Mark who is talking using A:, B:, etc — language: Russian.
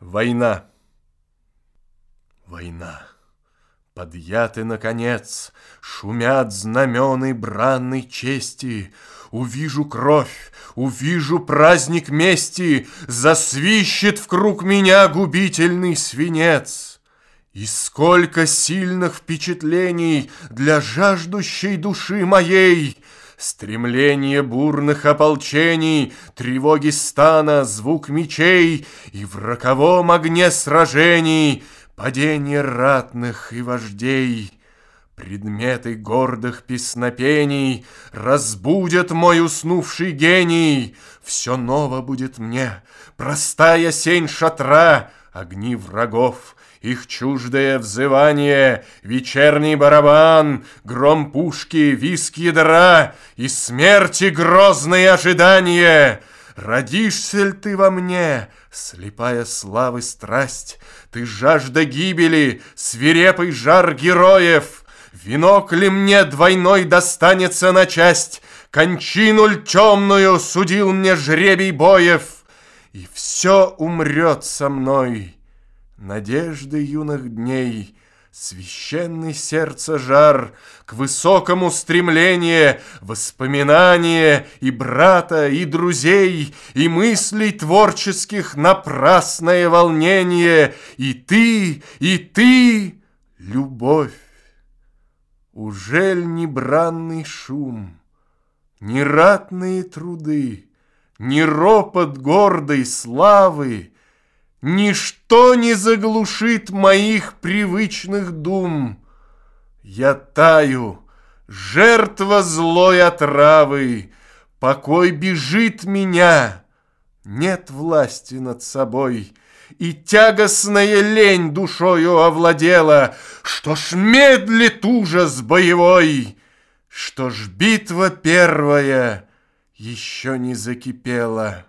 A: Война. Война. Подъяты, наконец, Шумят знамены бранной чести. Увижу кровь, увижу праздник мести, Засвищет в круг меня губительный свинец. И сколько сильных впечатлений Для жаждущей души моей — Стремление бурных ополчений, Тревоги стана, звук мечей И в роковом огне сражений Падение ратных и вождей. Предметы гордых песнопений Разбудят мой уснувший гений. Все ново будет мне, простая сень шатра, Огни врагов, их чуждое взывание, вечерний барабан, гром пушки, виск ядра и смерти грозные ожидания. Родишься ли ты во мне, слепая славы страсть, ты жажда гибели, свирепый жар героев, Венок ли мне двойной достанется на часть, Кончину ль темную судил мне жребий боев, И все умрет со мной, Надежды юных дней, Священный сердце жар К высокому стремление, Воспоминания и брата, и друзей, И мыслей творческих напрасное волнение, И ты, и ты, любовь. Ужель не бранный шум, Не ратные труды, Не ропот гордой славы, Ничто не заглушит моих привычных дум. Я таю, жертва злой отравы, Покой бежит меня, нет власти над собой, И тягостная лень душою овладела, Что ж медлит ужас боевой, Что ж битва первая еще не закипела.